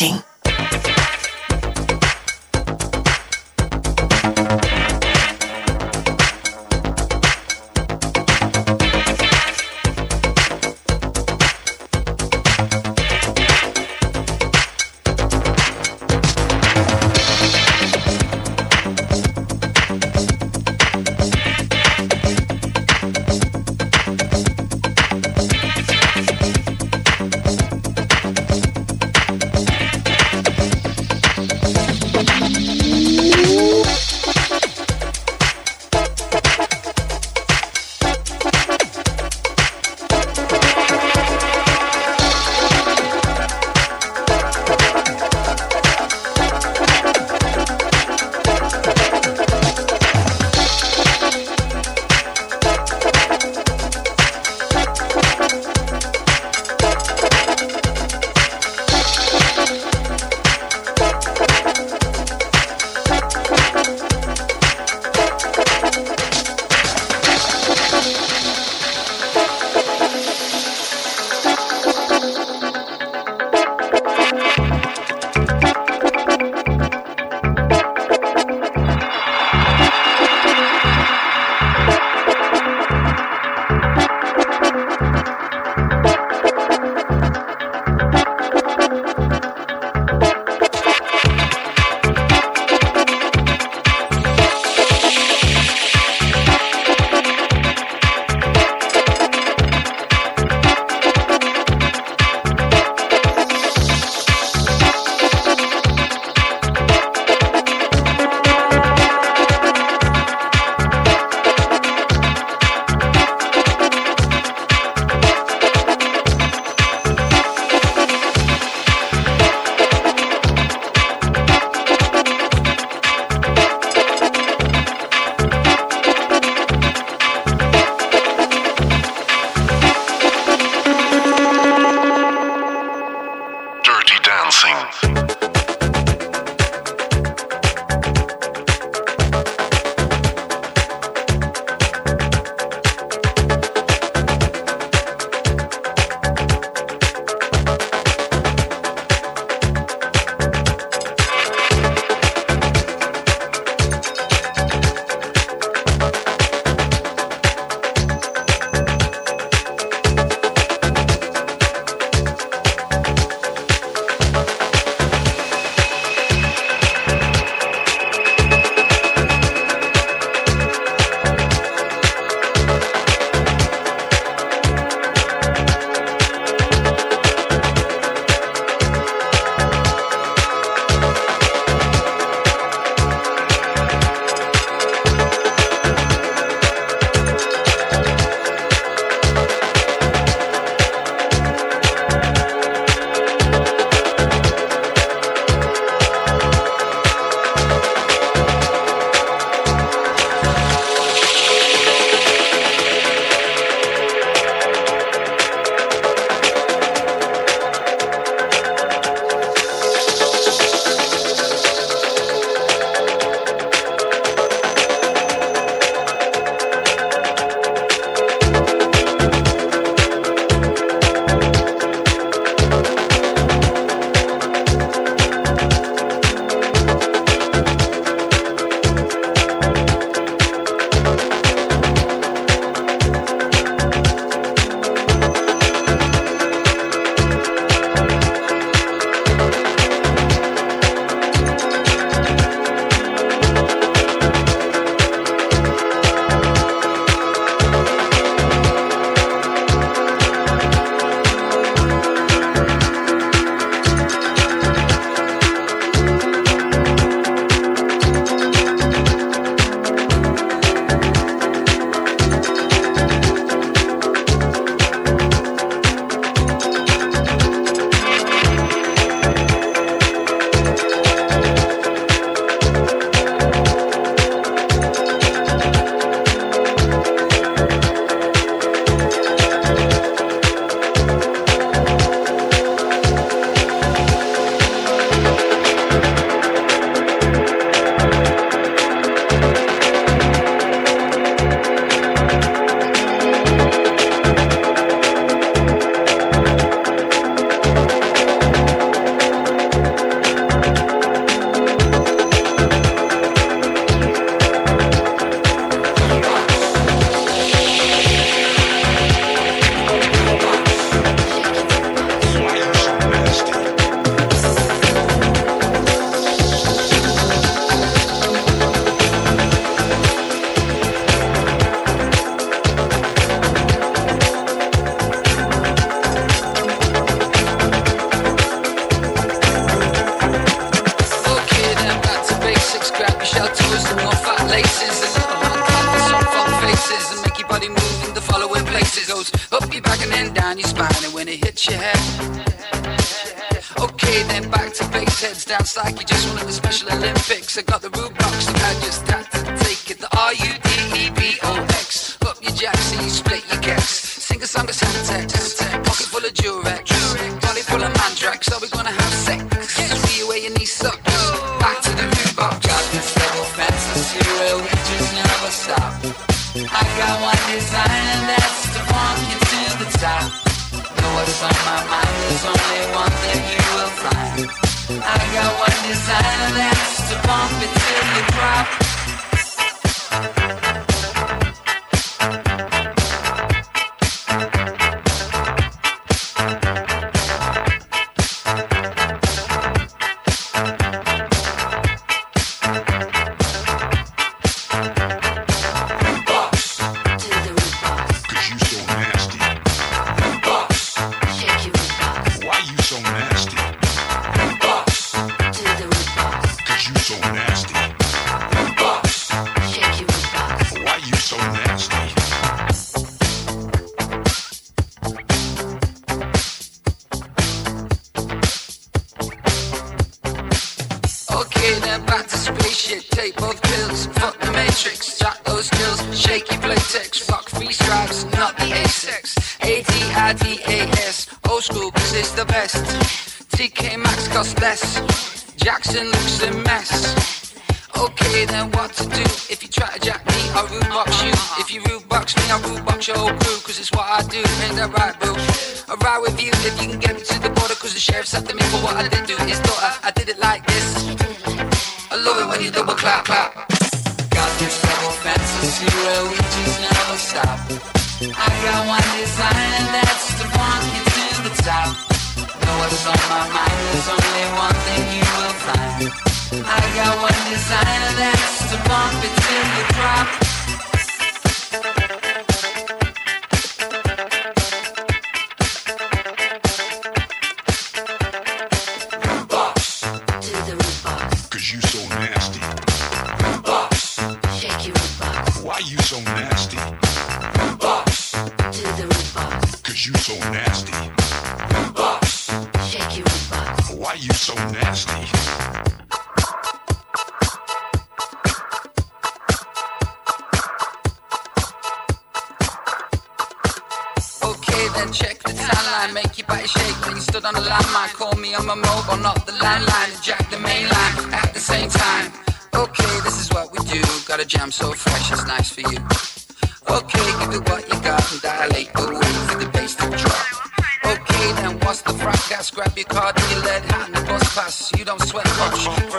Touching. I got one desire and that's to walk you to the top. Know what's on my mind, there's only one thing you will find. I got one desire and that's to bump it till you drop. check the timeline. Make your body shake when you stood on the landmine. Call me on my mobile, not the landline. Jack the mainline at the same time. Okay, this is what we do. Got a jam so fresh, it's nice for you. Okay, give it what you got and dilate the way for the bass to drop. Okay, then what's the front? Grab your card and your lead hand and bus pass. You don't sweat much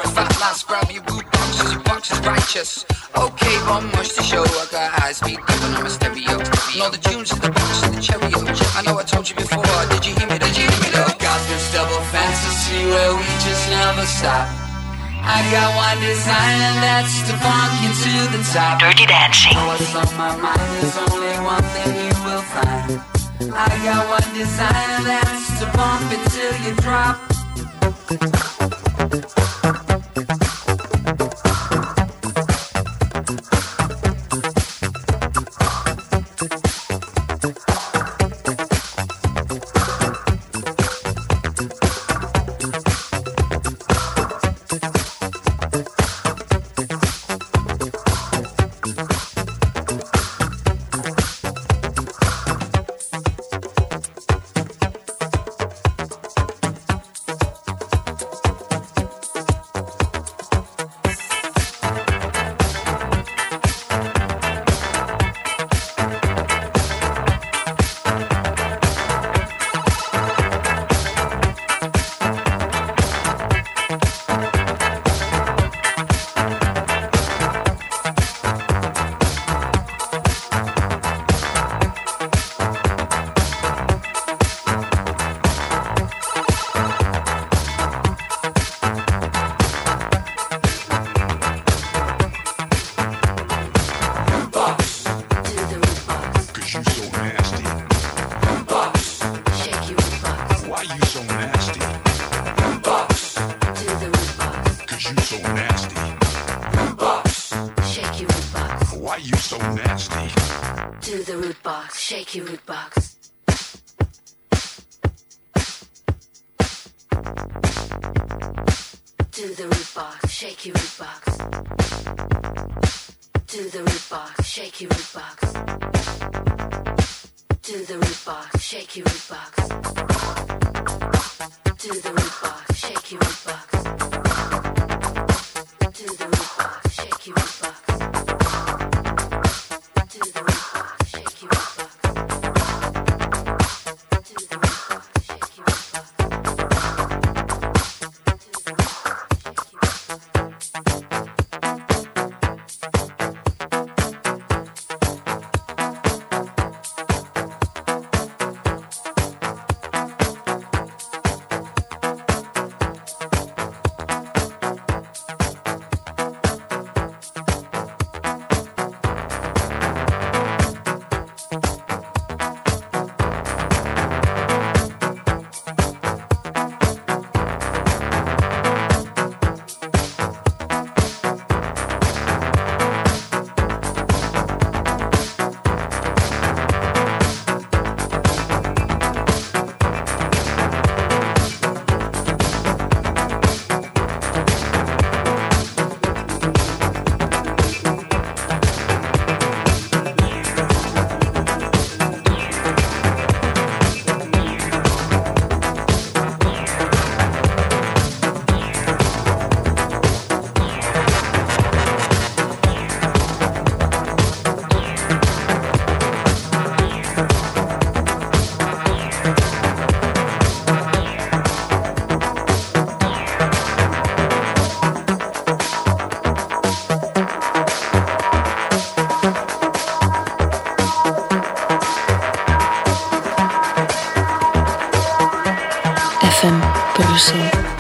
righteous. Okay, one much to show. I got high speed up and I'm a stereo. And all the tunes and the box and the cherry. I know I told you before. Did you hear me? Did you hear me though? Got this double fantasy where we just never stop. I got one desire and that's to funk you to the top. Dirty dancing. What's on my mind is only one thing you will find. I got one desire and that's to bump until you drop. You so nasty? To the root box, shake your root box. To the root box, shake your root box. To the root box, shake your root box. To the root box, shake your root box. To the root box, shake your root box. To the root box, shake your root box. FM Bruxelles.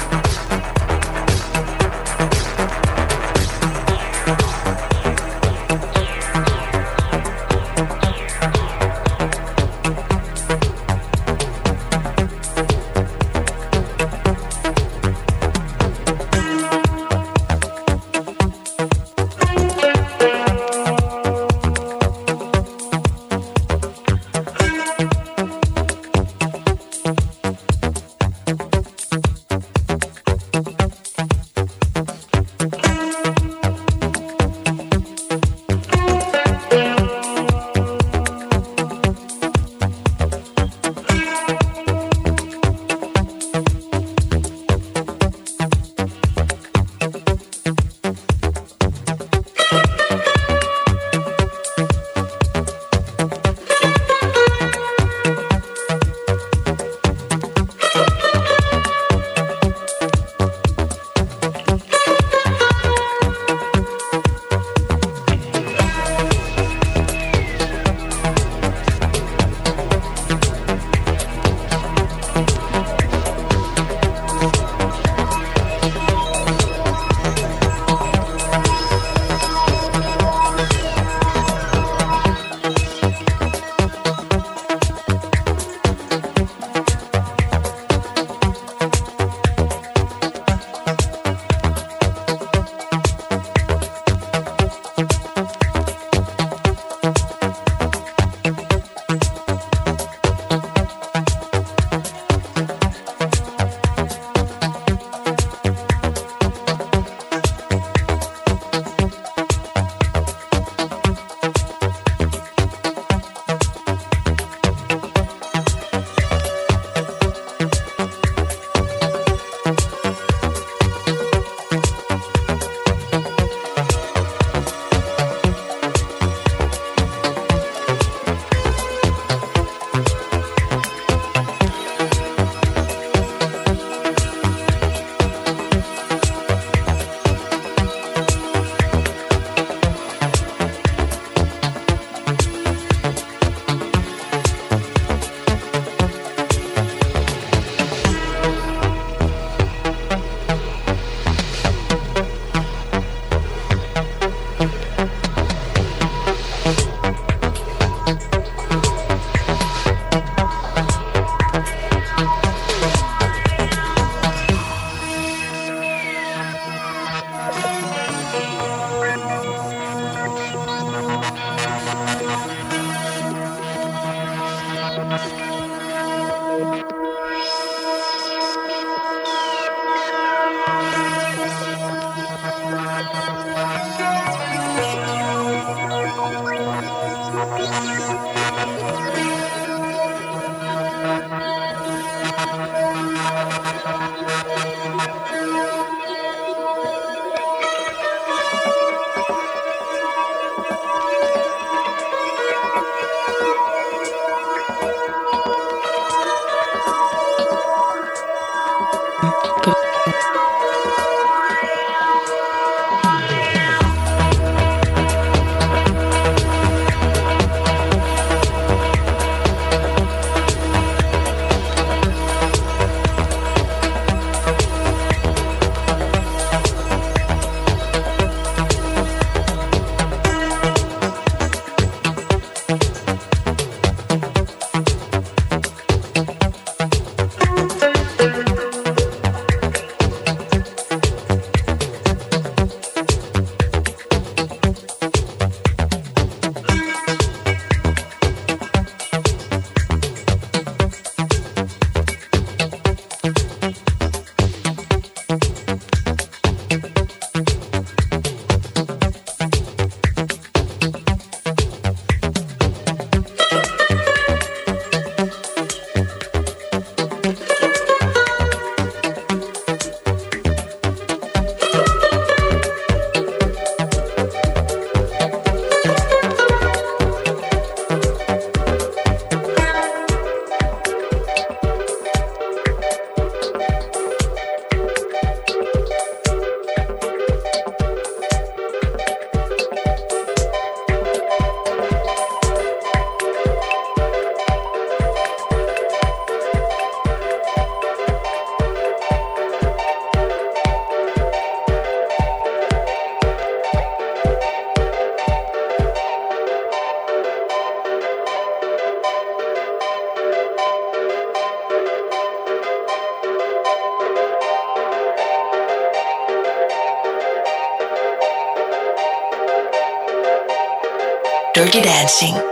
Dirty Dancing.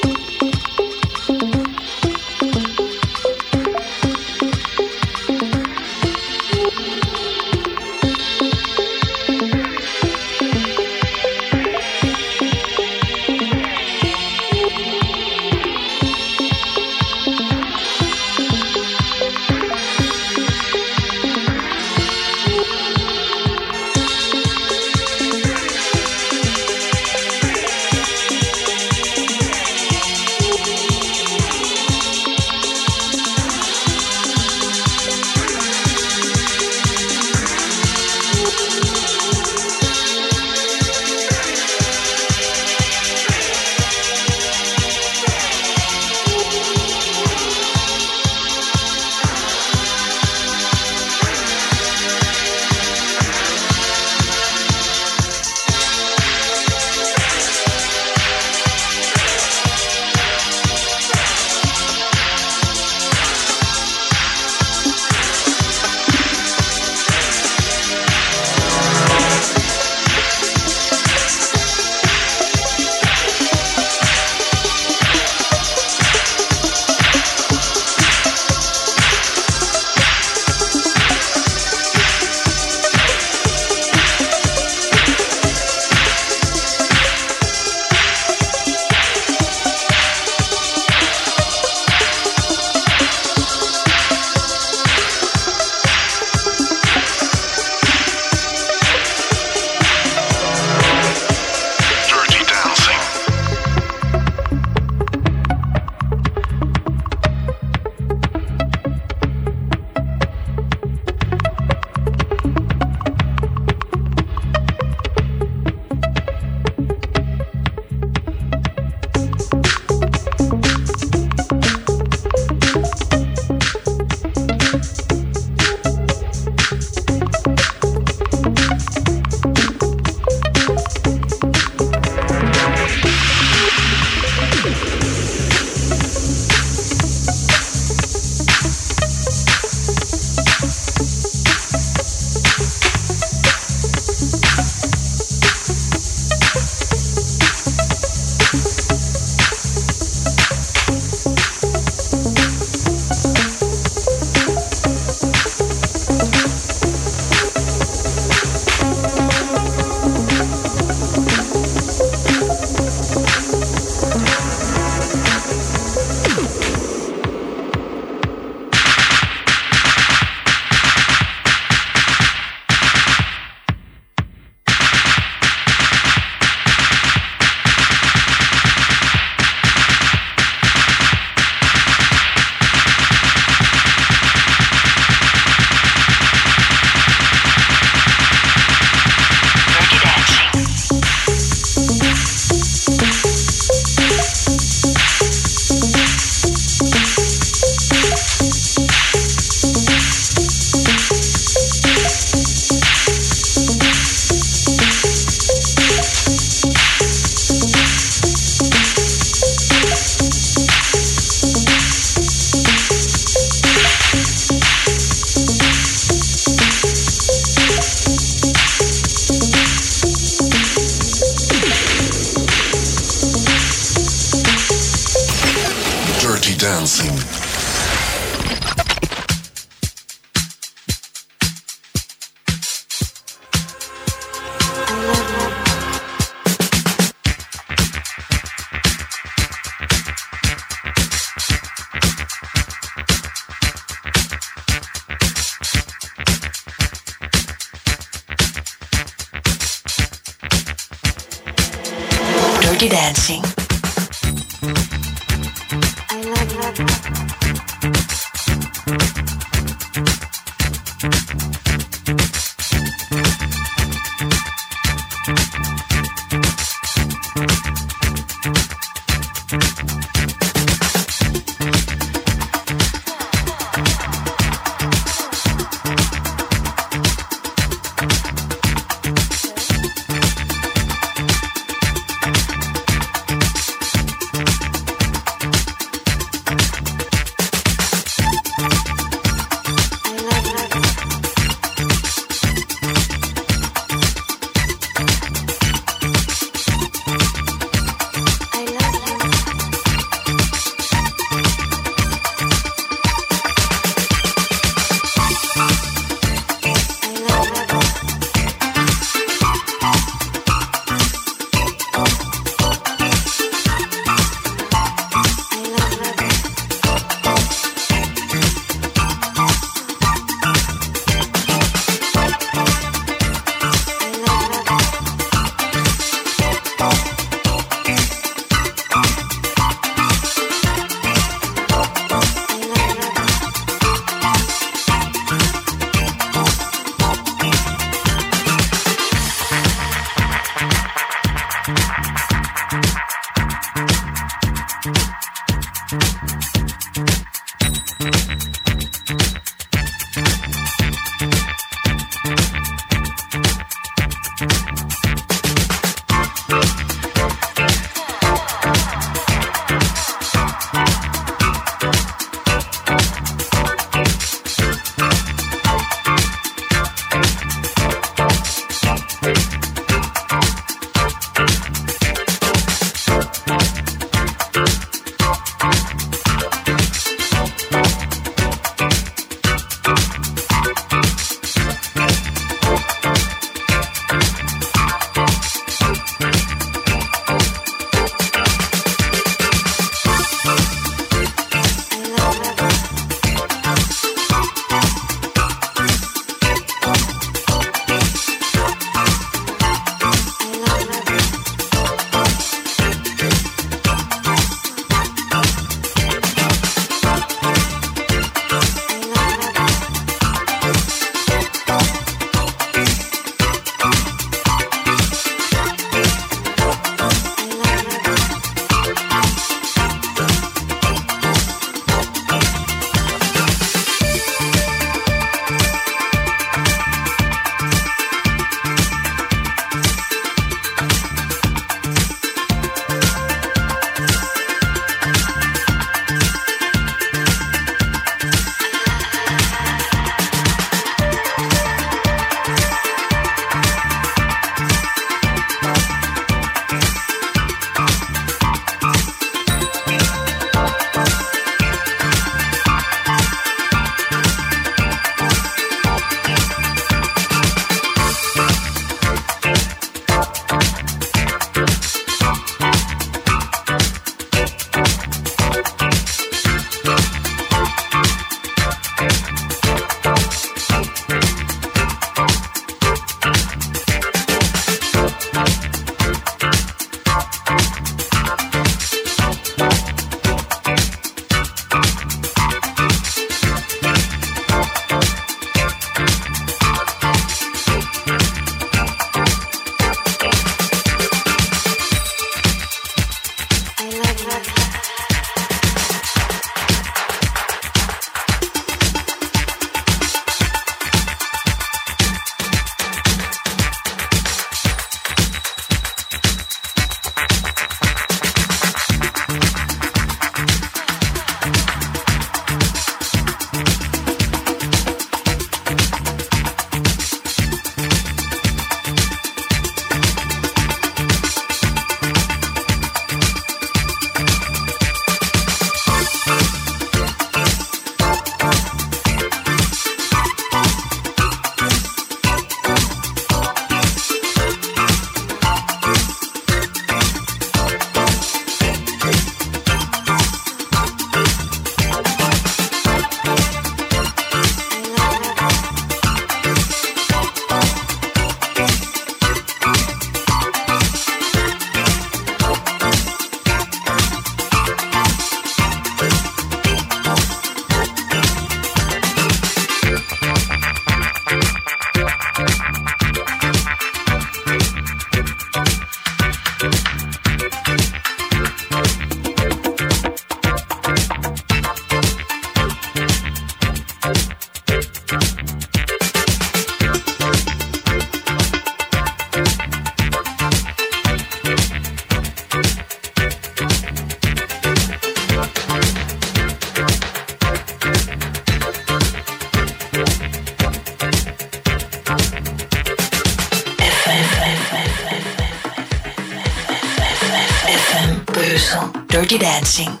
Dancing.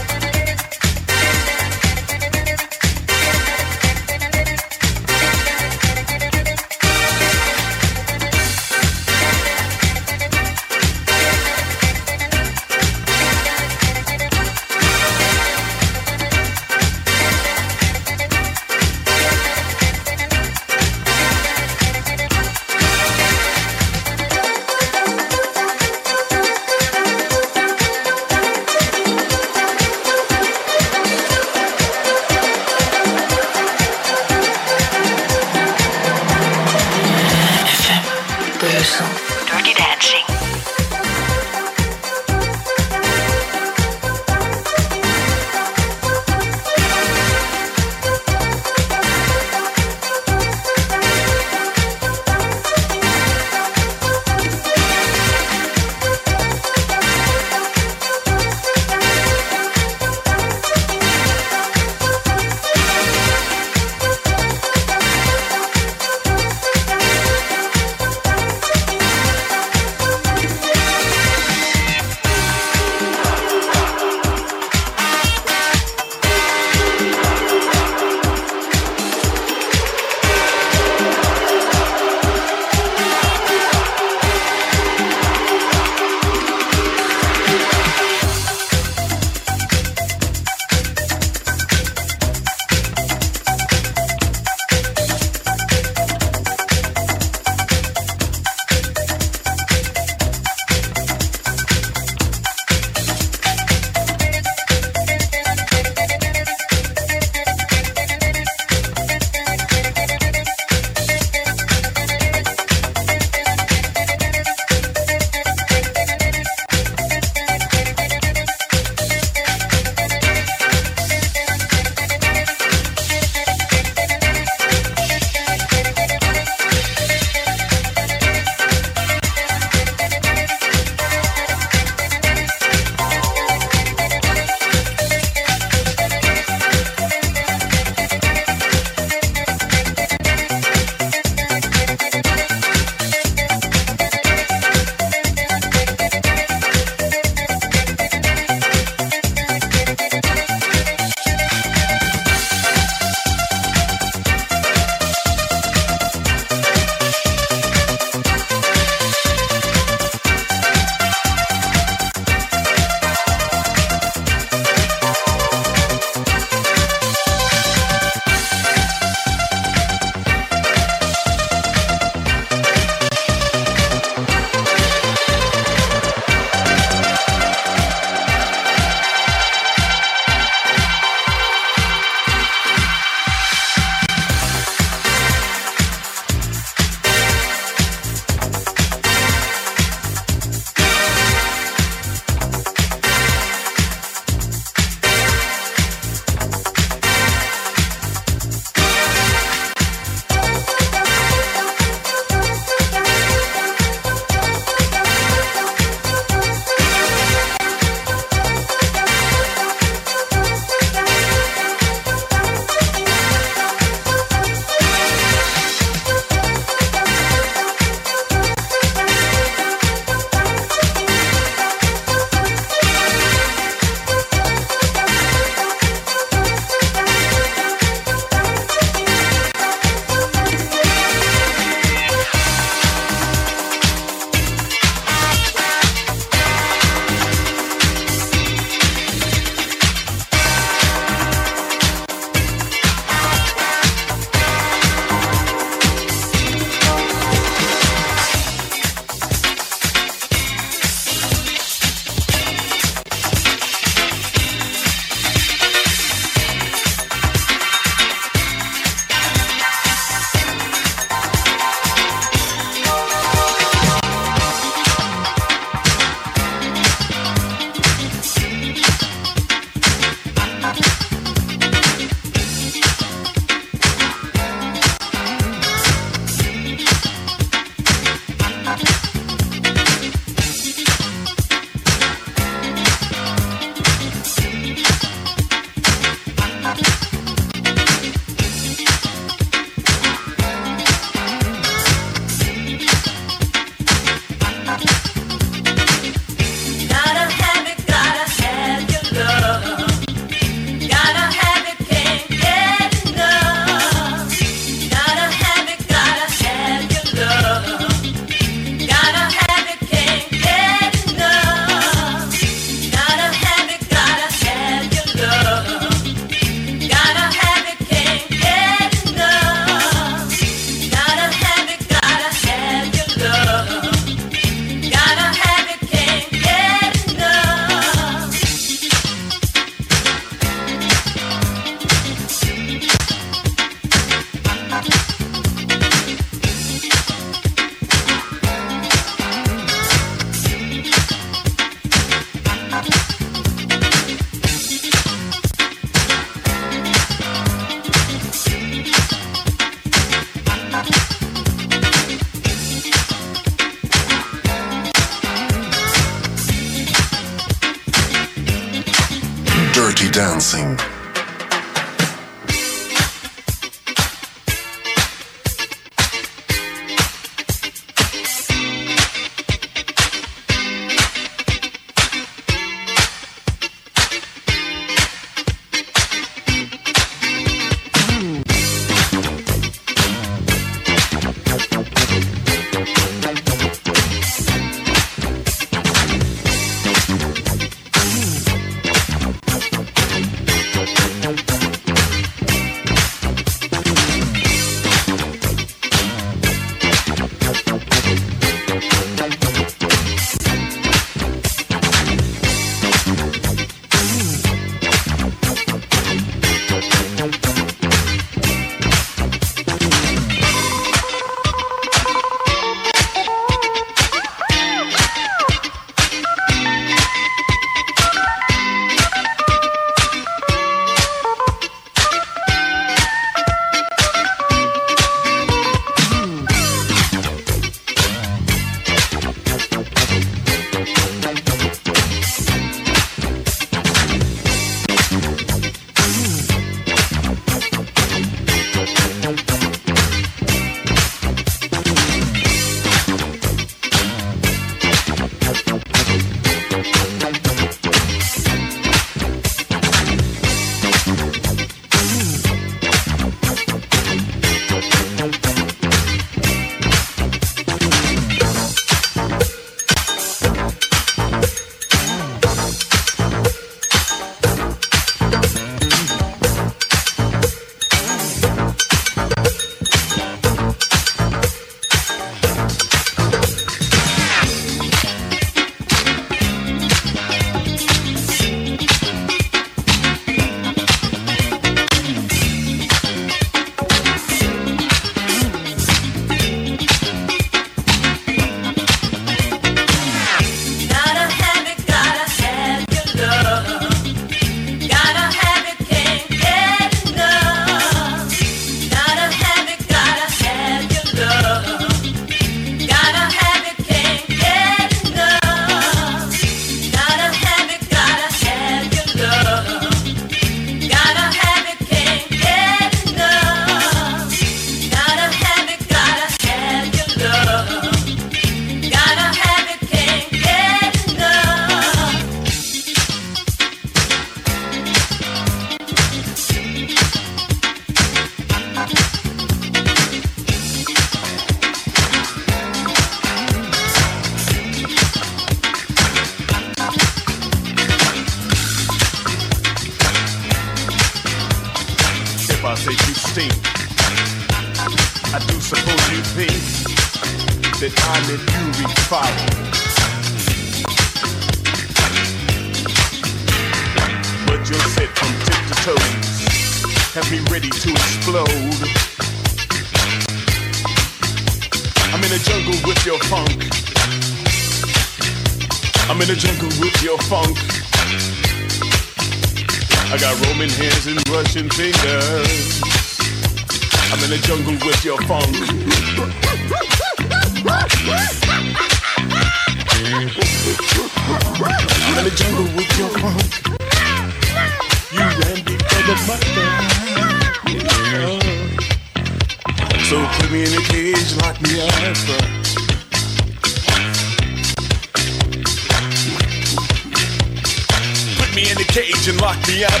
Me in a cage and lock me up.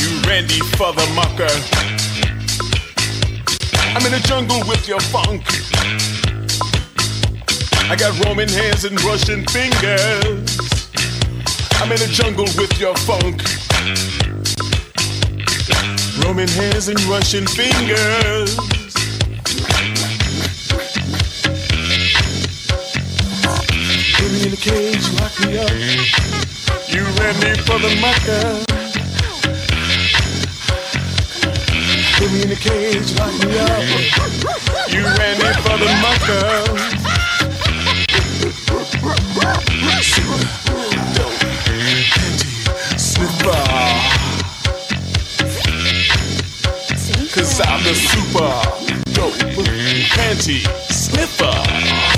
You Randy for the mucker. I'm in the jungle with your funk. I got Roman hands and Russian fingers. I'm in the jungle with your funk. Roman hands and Russian fingers. Put me in a cage, lock me up. You ready for the mucker? Put me in a cage, lock me up. You ready for the mucker? Sniffer. Cause I'm the super dope panty sniffer.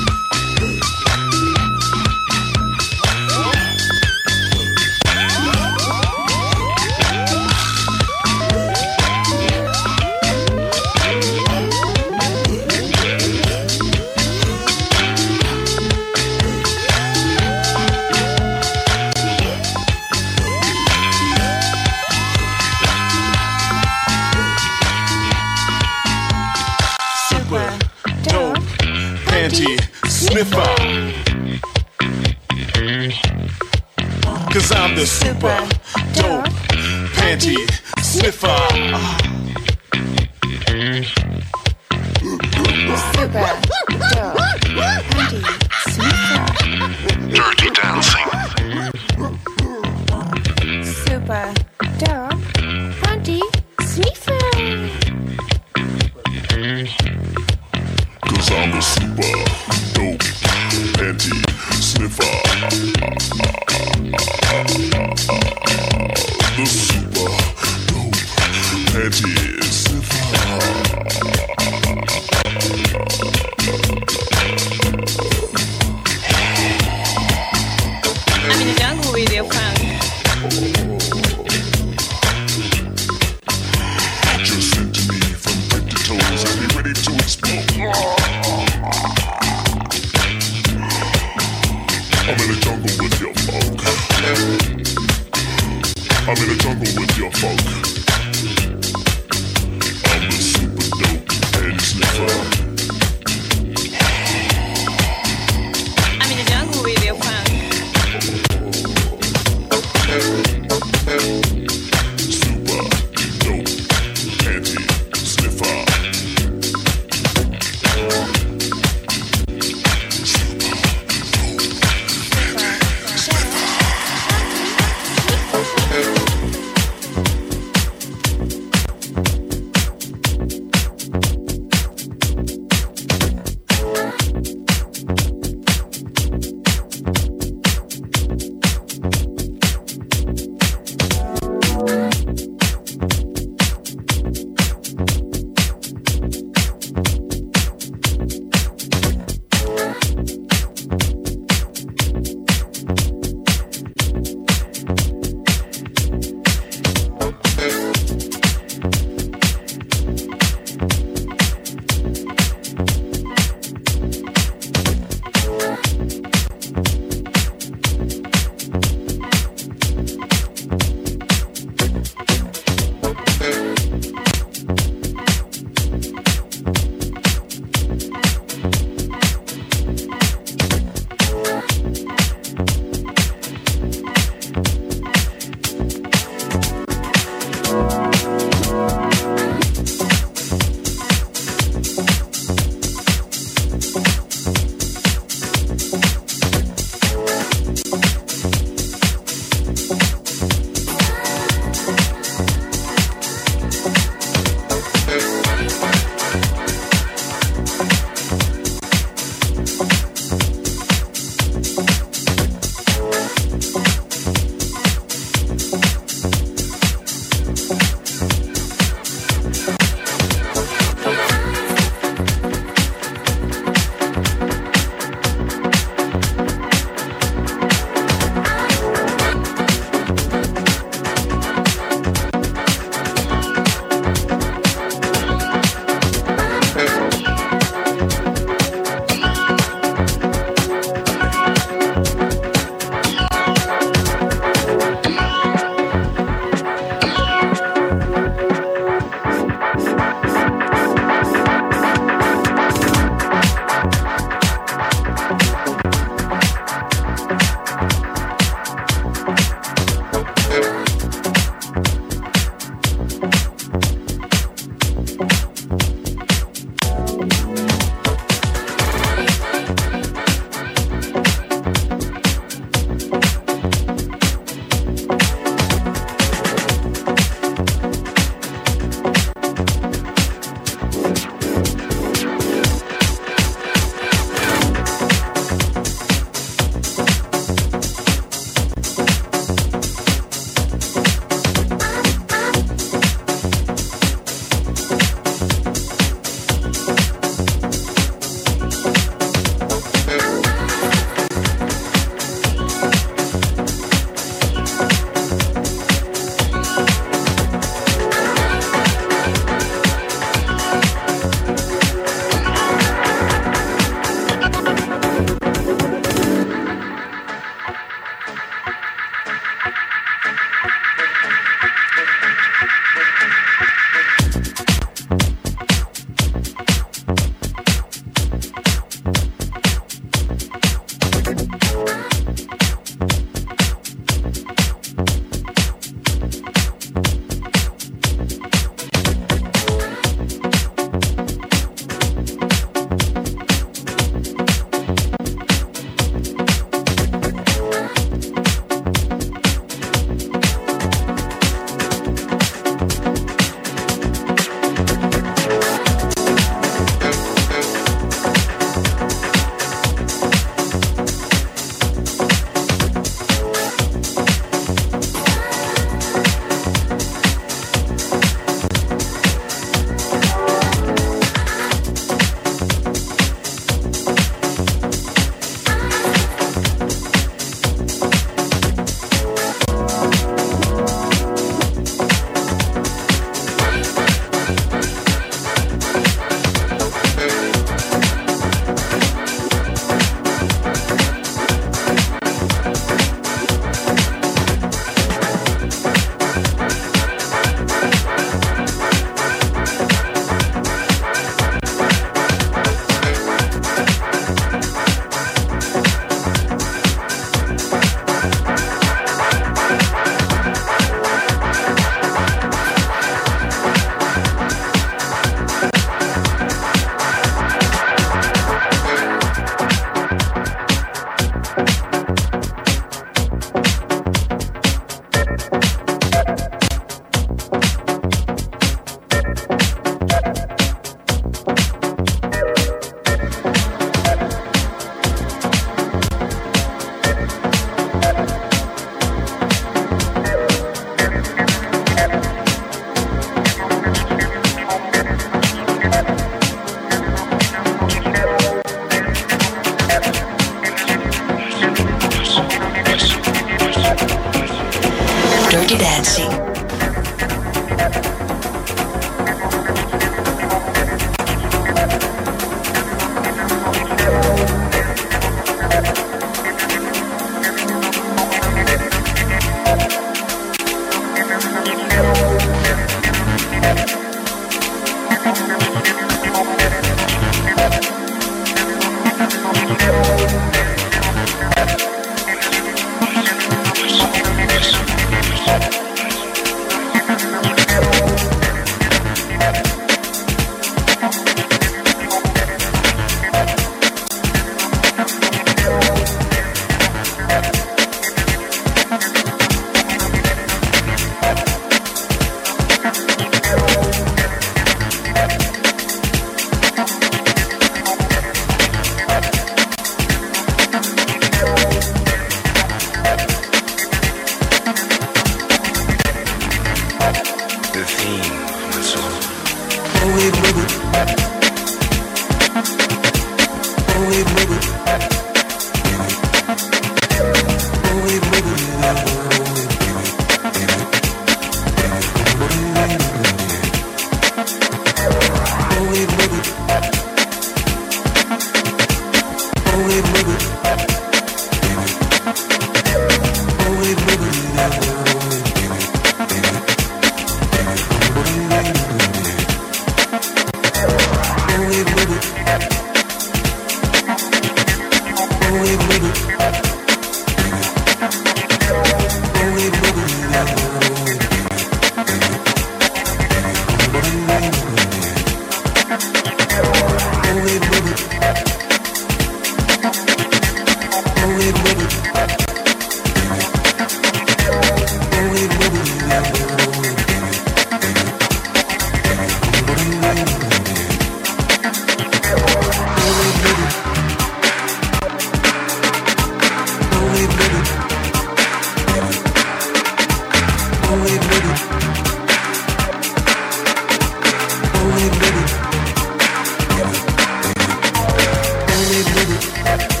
The